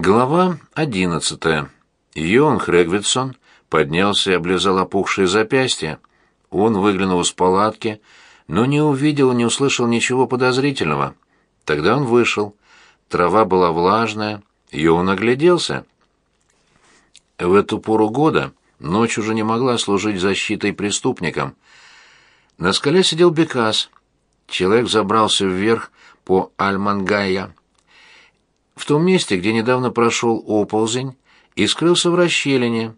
Глава одиннадцатая. Йон Хрегвитсон поднялся и облизал опухшие запястья. Он выглянул из палатки, но не увидел и не услышал ничего подозрительного. Тогда он вышел. Трава была влажная, Йон огляделся. В эту пору года ночь уже не могла служить защитой преступникам. На скале сидел Бекас. Человек забрался вверх по Альмангая в том месте, где недавно прошел оползень, и скрылся в расщелине,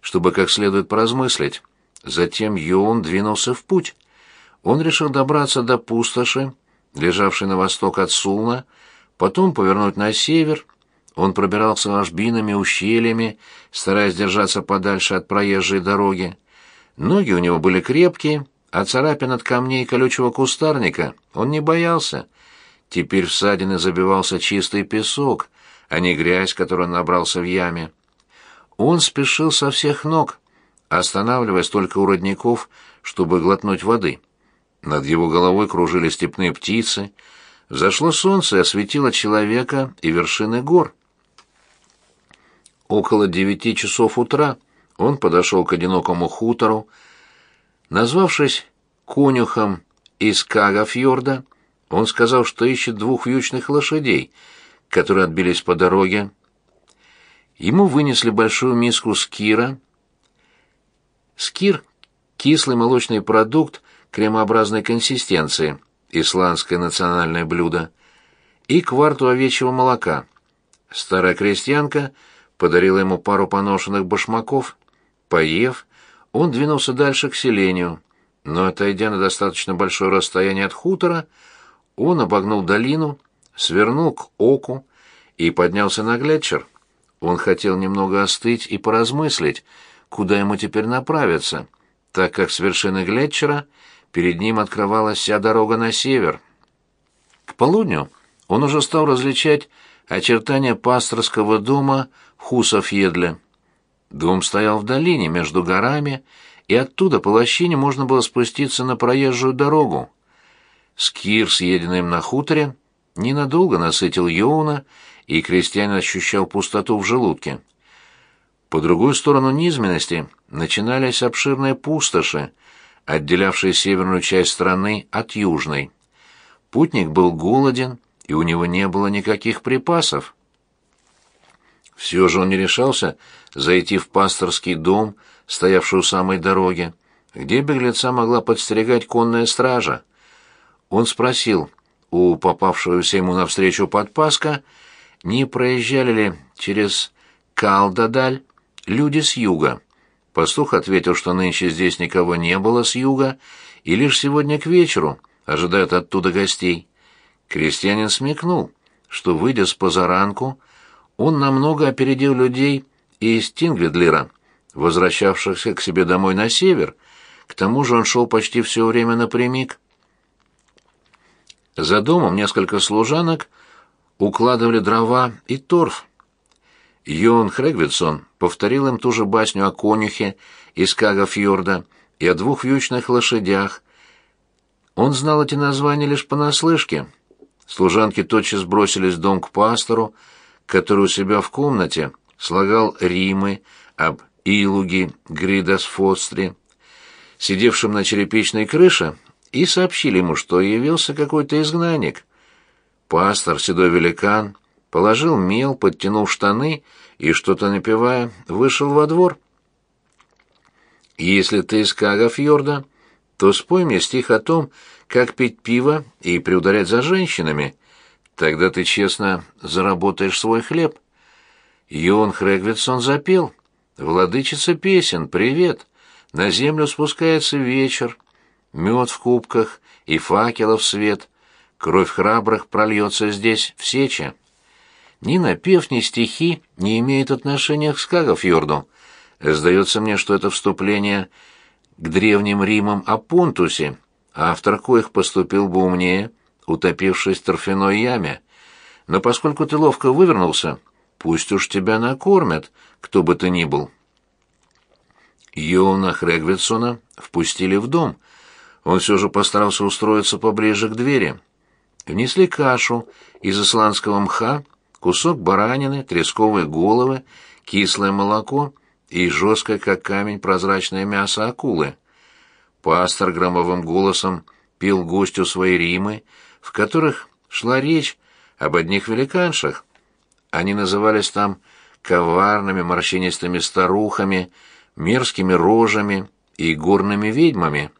чтобы как следует поразмыслить. Затем Йоун двинулся в путь. Он решил добраться до пустоши, лежавшей на восток от Сулна, потом повернуть на север. Он пробирался ложбинами, ущельями, стараясь держаться подальше от проезжей дороги. Ноги у него были крепкие, а царапин от камней колючего кустарника он не боялся — Теперь в ссадины забивался чистый песок, а не грязь, которую он набрался в яме. Он спешил со всех ног, останавливаясь только у родников, чтобы глотнуть воды. Над его головой кружили степные птицы. Зашло солнце и осветило человека и вершины гор. Около девяти часов утра он подошел к одинокому хутору, назвавшись конюхом из Кагафьорда, он сказал, что ищет двух вьючных лошадей, которые отбились по дороге. Ему вынесли большую миску скира. Скир — кислый молочный продукт кремообразной консистенции, исландское национальное блюдо, и кварту овечьего молока. Старая крестьянка подарила ему пару поношенных башмаков. Поев, он двинулся дальше к селению, но, отойдя на достаточно большое расстояние от хутора, он обогнул долину, свернул к оку и поднялся на глетчер. Он хотел немного остыть и поразмыслить, куда ему теперь направиться, так как с вершины глетчера перед ним открывалась вся дорога на север. К полудню он уже стал различать очертания пасторского дома в Хусофьедле. Дом стоял в долине между горами, и оттуда по лощине можно было спуститься на проезжую дорогу. Скир, съеденный им на хуторе, ненадолго насытил Йоуна, и крестьянин ощущал пустоту в желудке. По другую сторону низменности начинались обширные пустоши, отделявшие северную часть страны от южной. Путник был голоден, и у него не было никаких припасов. Все же он не решался зайти в пасторский дом, стоявший у самой дороги, где беглеца могла подстерегать конная стража. Он спросил у попавшегося ему навстречу подпаска, не проезжали ли через Калдадаль люди с юга. Пастух ответил, что нынче здесь никого не было с юга, и лишь сегодня к вечеру ожидают оттуда гостей. Крестьянин смекнул, что, выйдя с позаранку, он намного опередил людей из Тинглидлера, возвращавшихся к себе домой на север, к тому же он шел почти все время напрямик. За домом несколько служанок укладывали дрова и торф. Йон Хрегвитсон повторил им ту же басню о конюхе из Кагафьорда и о двух вьючных лошадях. Он знал эти названия лишь понаслышке. Служанки тотчас бросились в дом к пастору, который у себя в комнате слагал римы об Илуге Гридасфостре. Сидевшим на черепичной крыше и сообщили ему, что явился какой-то изгнанник. Пастор, седой великан, положил мел, подтянул штаны и, что-то напевая, вышел во двор. «Если ты из Кагафьорда, то спой мне стих о том, как пить пиво и приударять за женщинами. Тогда ты честно заработаешь свой хлеб». Йон Хрегвитсон запел. «Владычица песен, привет! На землю спускается вечер, мед в кубках и факелов свет. Кровь храбрых прольется здесь в сече. Ни напев, ни стихи не имеют отношения к Скагафьорду. Сдается мне, что это вступление к древним Римам о Понтусе, автор коих поступил бы умнее, утопившись в торфяной яме. Но поскольку ты ловко вывернулся, пусть уж тебя накормят, кто бы ты ни был. Йона Хрегвитсона впустили в дом — он все же постарался устроиться поближе к двери. Внесли кашу из исландского мха, кусок баранины, тресковые головы, кислое молоко и жесткое, как камень, прозрачное мясо акулы. Пастор громовым голосом пел гостю свои римы, в которых шла речь об одних великаншах. Они назывались там коварными морщинистыми старухами, мерзкими рожами и горными ведьмами.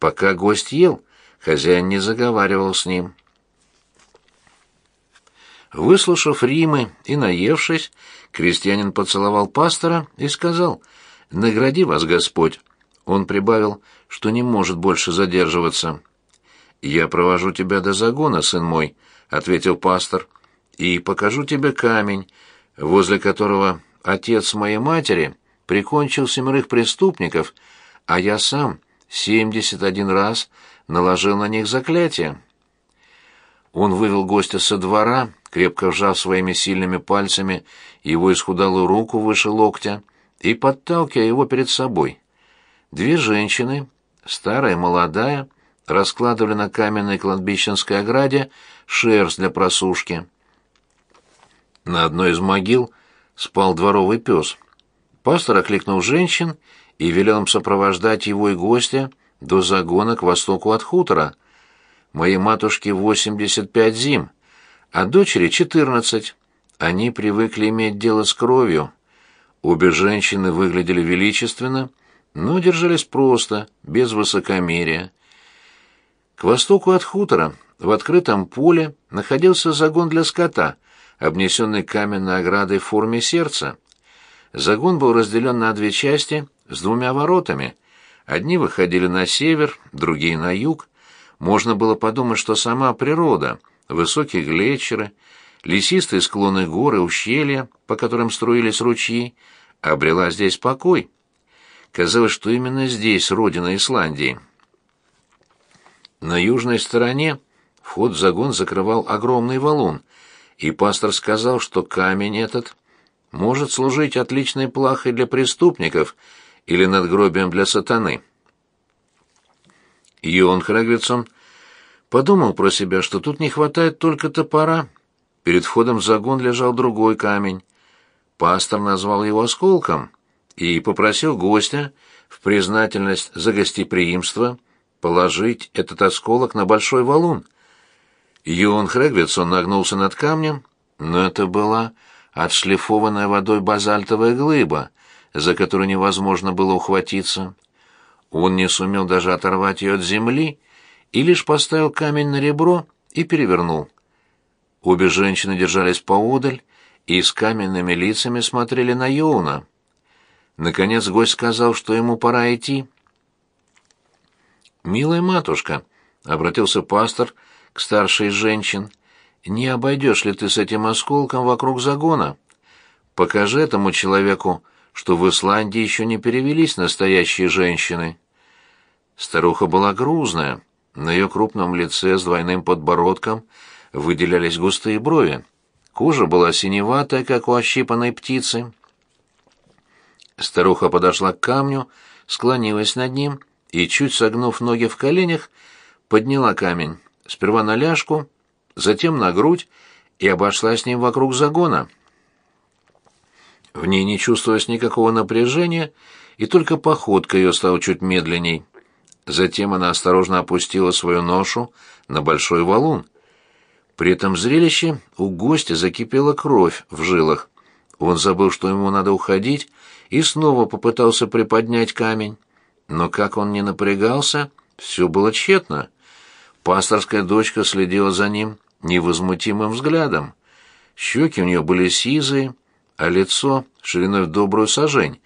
Пока гость ел, хозяин не заговаривал с ним. Выслушав Римы и наевшись, крестьянин поцеловал пастора и сказал «Награди вас, Господь». Он прибавил, что не может больше задерживаться. «Я провожу тебя до загона, сын мой», — ответил пастор, — «и покажу тебе камень, возле которого отец моей матери прикончил семерых преступников, а я сам семьдесят один раз наложил на них заклятие». Он вывел гостя со двора, крепко вжав своими сильными пальцами его исхудалую руку выше локтя и подталкивая его перед собой. Две женщины, старая и молодая, раскладывали на каменной кладбищенской ограде шерсть для просушки. На одной из могил спал дворовый пес. Пастор окликнул женщин и велел им сопровождать его и гостя до загона к востоку от хутора. Моей матушке 85 зим, а дочери 14. Они привыкли иметь дело с кровью. Обе женщины выглядели величественно, но держались просто, без высокомерия. К востоку от хутора, в открытом поле, находился загон для скота, обнесенный каменной оградой в форме сердца. Загон был разделен на две части с двумя воротами. Одни выходили на север, другие на юг. Можно было подумать, что сама природа, высокие глетчеры, лесистые склоны гор и ущелья, по которым струились ручьи, обрела здесь покой. Казалось, что именно здесь родина Исландии. На южной стороне вход в загон закрывал огромный валун, и пастор сказал, что камень этот может служить отличной плахой для преступников или надгробием для сатаны. Йон Храгвитсон подумал про себя, что тут не хватает только топора. Перед входом в загон лежал другой камень. Пастор назвал его осколком и попросил гостя в признательность за гостеприимство положить этот осколок на большой валун. Юн Хрегвитсон нагнулся над камнем, но это была отшлифованная водой базальтовая глыба, за которую невозможно было ухватиться. Он не сумел даже оторвать ее от земли и лишь поставил камень на ребро и перевернул. Обе женщины держались поодаль и с каменными лицами смотрели на Йоуна. Наконец гость сказал, что ему пора идти. «Милая матушка», — обратился пастор к старшей женщин, — «не обойдешь ли ты с этим осколком вокруг загона? Покажи этому человеку, что в Исландии еще не перевелись настоящие женщины». Старуха была грузная, на ее крупном лице с двойным подбородком выделялись густые брови. Кожа была синеватая, как у ощипанной птицы. Старуха подошла к камню, склонилась над ним и, чуть согнув ноги в коленях, подняла камень, сперва на ляжку, затем на грудь и обошла с ним вокруг загона. В ней не чувствовалось никакого напряжения, и только походка ее стала чуть медленней. Затем она осторожно опустила свою ношу на большой валун. При этом зрелище у гостя закипела кровь в жилах. Он забыл, что ему надо уходить, и снова попытался приподнять камень. Но как он не напрягался, все было тщетно. Пасторская дочка следила за ним невозмутимым взглядом. Щеки у нее были сизые, а лицо шириной в добрую сажень.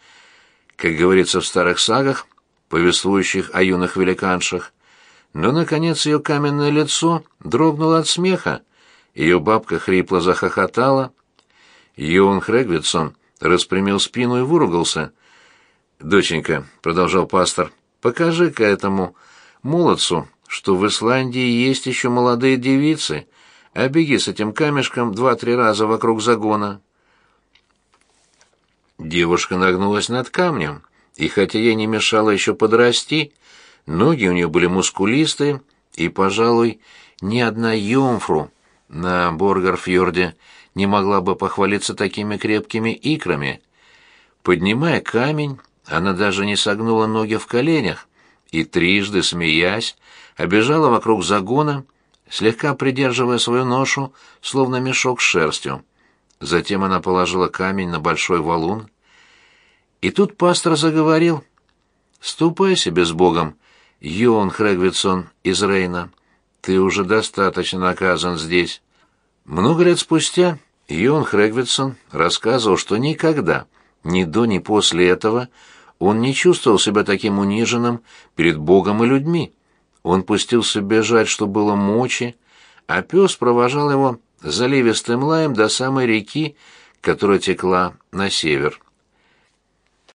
Как говорится в старых сагах, повествующих о юных великаншах. Но, наконец, ее каменное лицо дрогнуло от смеха. Ее бабка хрипло захохотала. Йоан Хрегвитсон распрямил спину и выругался. «Доченька», — продолжал пастор, — «покажи-ка этому молодцу, что в Исландии есть еще молодые девицы, а беги с этим камешком два-три раза вокруг загона». Девушка нагнулась над камнем, и хотя ей не мешало еще подрасти, ноги у нее были мускулистые, и, пожалуй, ни одна Йомфру на Боргарфьорде не могла бы похвалиться такими крепкими икрами. Поднимая камень, она даже не согнула ноги в коленях и трижды, смеясь, обежала вокруг загона, слегка придерживая свою ношу, словно мешок с шерстью. Затем она положила камень на большой валун. И тут пастор заговорил. «Ступай себе с Богом, Йоан Хрегвитсон из Рейна. Ты уже достаточно наказан здесь». Много лет спустя Йоан Хрегвитсон рассказывал, что никогда, ни до, ни после этого, он не чувствовал себя таким униженным перед Богом и людьми. Он пустился бежать, что было мочи, а пес провожал его заливистым лаем до самой реки, которая текла на север.